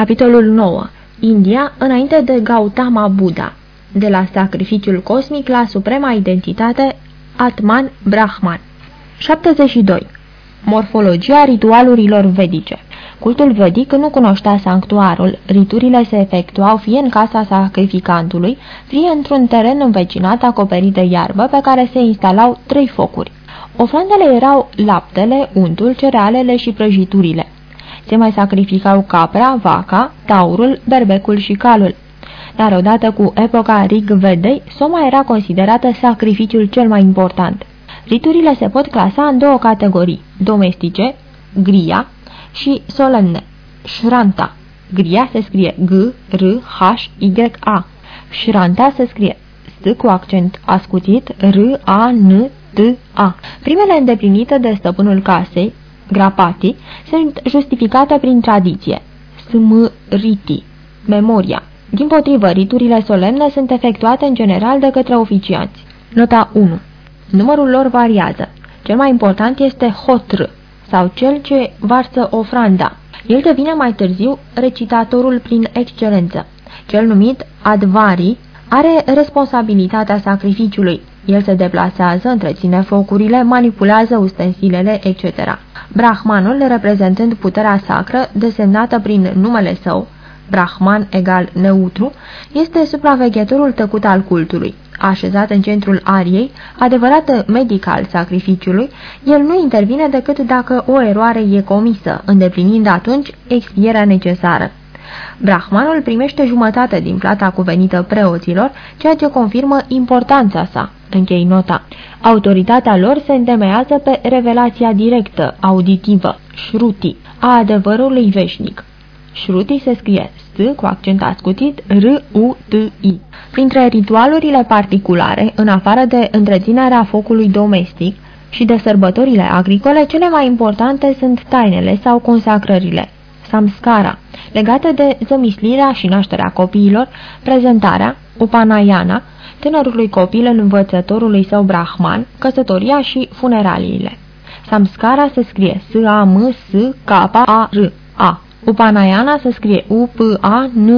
Capitolul 9. India înainte de Gautama Buddha. De la sacrificiul cosmic la suprema identitate Atman Brahman. 72. Morfologia ritualurilor vedice Cultul vedic nu cunoștea sanctuarul, riturile se efectuau fie în casa sacrificantului, fie într-un teren învecinat acoperit de iarbă pe care se instalau trei focuri. Ofrandele erau laptele, untul, cerealele și prăjiturile. Se mai sacrificau capra, vaca, taurul, berbecul și calul. Dar odată cu epoca Rig Vedei, soma era considerată sacrificiul cel mai important. Riturile se pot clasa în două categorii, domestice, gria, și solemne. Shranta. Gria se scrie G-R-H-Y-A. Shranta se scrie S cu accent ascutit R-A-N-T-A. Primele îndeplinite de stăpânul casei, grapati, sunt justificate prin tradiție. Smriti. Memoria. Din potrivă, riturile solemne sunt efectuate în general de către oficianți. Nota 1. Numărul lor variază. Cel mai important este hotr, sau cel ce varsă ofranda. El devine mai târziu recitatorul prin excelență. Cel numit advari are responsabilitatea sacrificiului. El se deplasează, întreține focurile, manipulează ustensilele, etc. Brahmanul, reprezentând puterea sacră, desemnată prin numele său, Brahman egal neutru, este supraveghetorul tăcut al cultului. Așezat în centrul ariei, adevărat medic al sacrificiului, el nu intervine decât dacă o eroare e comisă, îndeplinind atunci expierea necesară. Brahmanul primește jumătate din plata cuvenită preoților, ceea ce confirmă importanța sa. Închei nota. Autoritatea lor se întemeiază pe revelația directă, auditivă, shruti, a adevărului veșnic. Shruti se scrie S cu accent ascutit R-U-T-I. Printre ritualurile particulare, în afară de întreținerea focului domestic și de sărbătorile agricole, cele mai importante sunt tainele sau consacrările, samskara, legate de zămislirea și nașterea copiilor, prezentarea, upanayana, tânărului copil în învățătorului său brahman, căsătoria și funeraliile. Samskara se scrie S-A-M-S-K-A-R-A. Upanayana se scrie U-P-A-N-A-Y-A-N-A.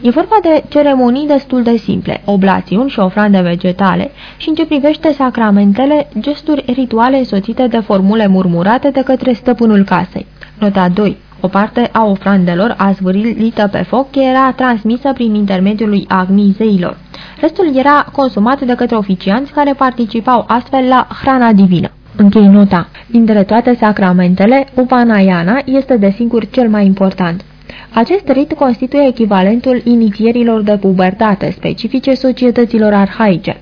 E vorba de ceremonii destul de simple, oblațiuni și ofrande vegetale și în ce privește sacramentele, gesturi rituale însoțite de formule murmurate de către stăpânul casei. Nota 2. O parte a ofrandelor azvârilită pe foc era transmisă prin intermediul lui Agni zeilor. Restul era consumat de către oficianți care participau astfel la hrana divină. Închei nota. Dintre toate sacramentele, Upanayana este desigur cel mai important. Acest rit constituie echivalentul inițierilor de pubertate specifice societăților arhaice.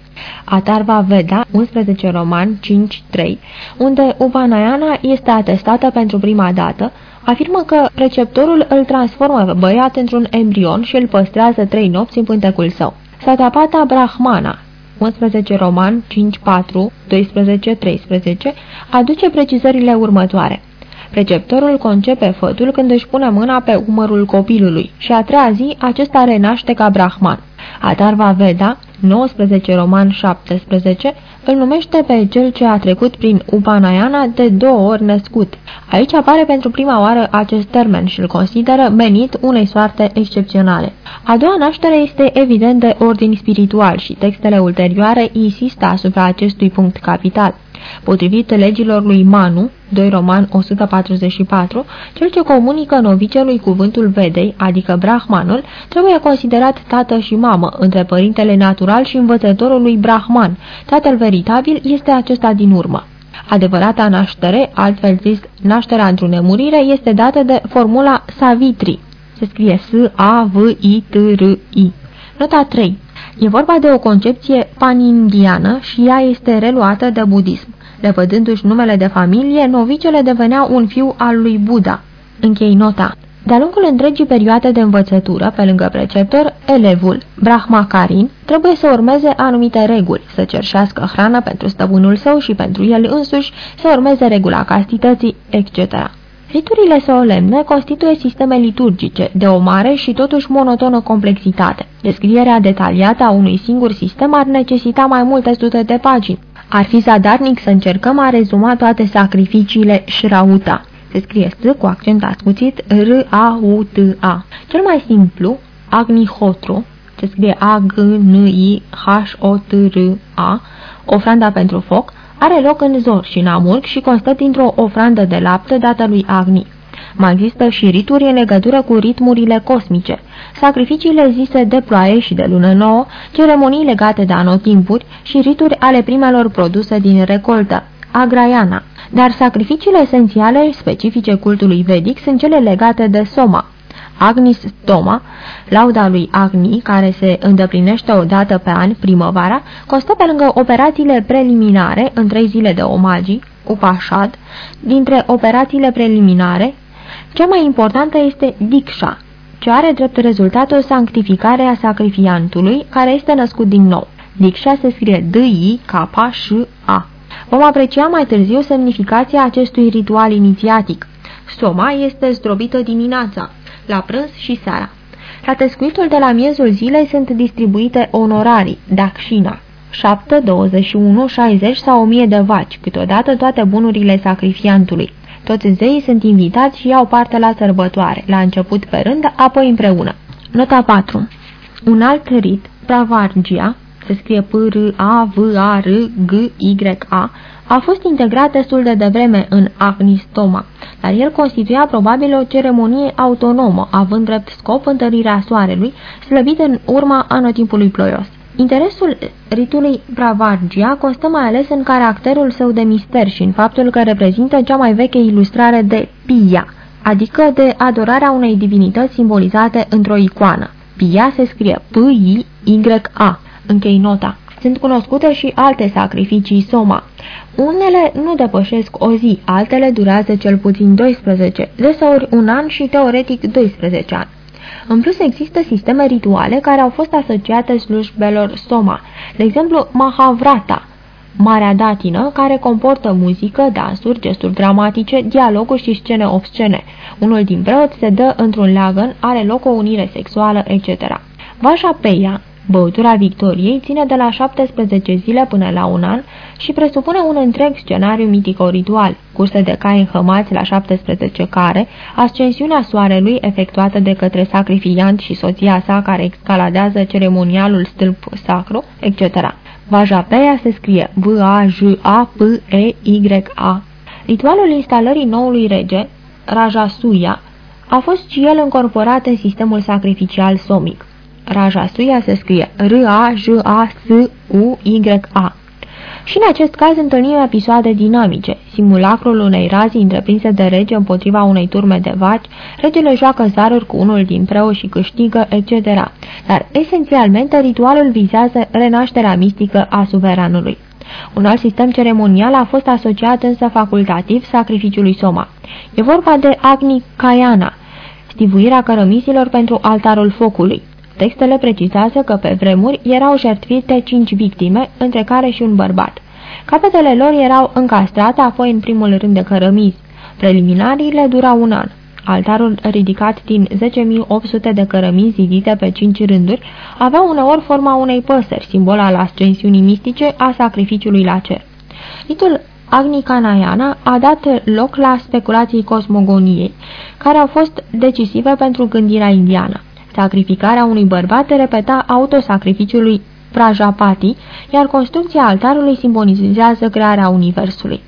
Atarva Veda, 11 roman 5.3, unde Upanayana este atestată pentru prima dată, afirmă că receptorul îl transformă băiat într-un embrion și îl păstrează trei nopți în pântecul său. Satapata Brahmana, 11 Roman 5, 4, 12, 13, aduce precizările următoare. Preceptorul concepe fătul când își pune mâna pe umărul copilului și a treia zi acesta renaște ca brahman. Atarva Veda, 19 Roman 17, îl numește pe cel ce a trecut prin Upanayana de două ori născut. Aici apare pentru prima oară acest termen și îl consideră menit unei soarte excepționale. A doua naștere este evident de ordin spiritual și textele ulterioare insistă asupra acestui punct capital. Potrivit legilor lui Manu, 2 Roman 144, cel ce comunică novicelui cuvântul Vedei, adică Brahmanul, trebuie considerat tată și mamă între părintele natural și învățătorul lui Brahman. Tatăl veritabil este acesta din urmă. Adevărata naștere, altfel zis nașterea într-o nemurire, este dată de formula Savitri. Se scrie S-A-V-I-T-R-I. Nota 3. E vorba de o concepție panindiană și ea este reluată de budism. Lepădându-și numele de familie, novicele deveneau un fiu al lui Buddha. Închei nota. De-a lungul întregii perioade de învățătură, pe lângă preceptor, elevul, Brahmakarin, trebuie să urmeze anumite reguli, să cerșească hrană pentru stăpânul său și pentru el însuși, să urmeze regula castității, etc. Riturile solemne constituie sisteme liturgice de o mare și totuși monotonă complexitate. Descrierea detaliată a unui singur sistem ar necesita mai multe sute de pagini. Ar fi zadarnic să încercăm a rezuma toate sacrificiile Shrauta. Se scrie S cu accent ascuțit R-A-U-T-A. Cel mai simplu, Agnihotru, se scrie A-G-N-I-H-O-T-R-A, ofranda pentru foc, are loc în Zor și în Amurg și constă dintr-o ofrandă de lapte dată lui Agni. Mai există și rituri în legătură cu ritmurile cosmice, sacrificiile zise de ploaie și de lună nouă, ceremonii legate de anotimpuri și rituri ale primelor produse din recoltă, agraiana. Dar sacrificiile esențiale specifice cultului vedic sunt cele legate de Soma, Agnis Toma, lauda lui Agni, care se îndeplinește o dată pe an, primăvara, constă pe lângă operațiile preliminare în trei zile de omagii, Upashad, dintre operațiile preliminare, cea mai importantă este Diksha, ce are drept rezultat o sanctificare a sacrifiantului care este născut din nou. Diksha se scrie D-I-K-S-A. Vom aprecia mai târziu semnificația acestui ritual inițiatic. Soma este zdrobită dimineața, la prânz și seara. La tescuitul de la miezul zilei sunt distribuite onorarii, dakshina, 7, 21, 60 sau 1000 de vaci, câteodată toate bunurile sacrifiantului. Toți zeii sunt invitați și iau parte la sărbătoare, la început pe rând, apoi împreună. Nota 4. Un alt rit, Pravargia, se scrie P-R-A-V-A-R-G-Y-A, a fost integrat destul de devreme în Agnistoma, dar el constituia probabil o ceremonie autonomă, având drept scop întărirea soarelui, slăbit în urma anotimpului ploios. Interesul ritului Bravargia constă mai ales în caracterul său de mister și în faptul că reprezintă cea mai veche ilustrare de Pia, adică de adorarea unei divinități simbolizate într-o icoană. Pia se scrie P-I-Y-A. Închei nota. Sunt cunoscute și alte sacrificii Soma. Unele nu depășesc o zi, altele durează cel puțin 12, deseori un an și teoretic 12 ani. În plus există sisteme rituale care au fost asociate slujbelor Soma, de exemplu Mahavrata, Marea Datină, care comportă muzică, dansuri, gesturi dramatice, dialoguri și scene obscene. Unul din preoți se dă într-un leagăn, are loc o unire sexuală, etc. Vașa Peia Băutura victoriei ține de la 17 zile până la un an și presupune un întreg scenariu mitico-ritual, curse de cai înhămați la 17 care, ascensiunea soarelui efectuată de către sacrifiant și soția sa care escaladează ceremonialul stâlp sacru, etc. Vajapeia se scrie V-A-J-A-P-E-Y-A. Ritualul instalării noului rege, Rajasuya, a fost și el încorporat în sistemul sacrificial somic. Rajasuia se scrie R-A-J-A-S-U-Y-A. Și în acest caz întâlnim episoade dinamice, simulacrul unei razi întreprinse de rege împotriva unei turme de vaci, regele joacă zaruri cu unul din preu și câștigă, etc. Dar esențialmente ritualul vizează renașterea mistică a suveranului. Un alt sistem ceremonial a fost asociat însă facultativ sacrificiului Soma. E vorba de Agni Kayana, stivuirea cărămisilor pentru altarul focului. Textele precizează că pe vremuri erau jertfite cinci victime, între care și un bărbat. Capetele lor erau încastrate apoi în primul rând de cărămizi. Preliminariile durau un an. Altarul ridicat din 10.800 de cărămizi zidite pe cinci rânduri avea uneori forma unei păsări, simbol al ascensiunii mistice a sacrificiului la cer. Ritul Agni Kanayana a dat loc la speculații cosmogoniei, care au fost decisive pentru gândirea indiană. Sacrificarea unui bărbat repeta autosacrificiului Prajapati, iar construcția altarului simbolizează crearea universului.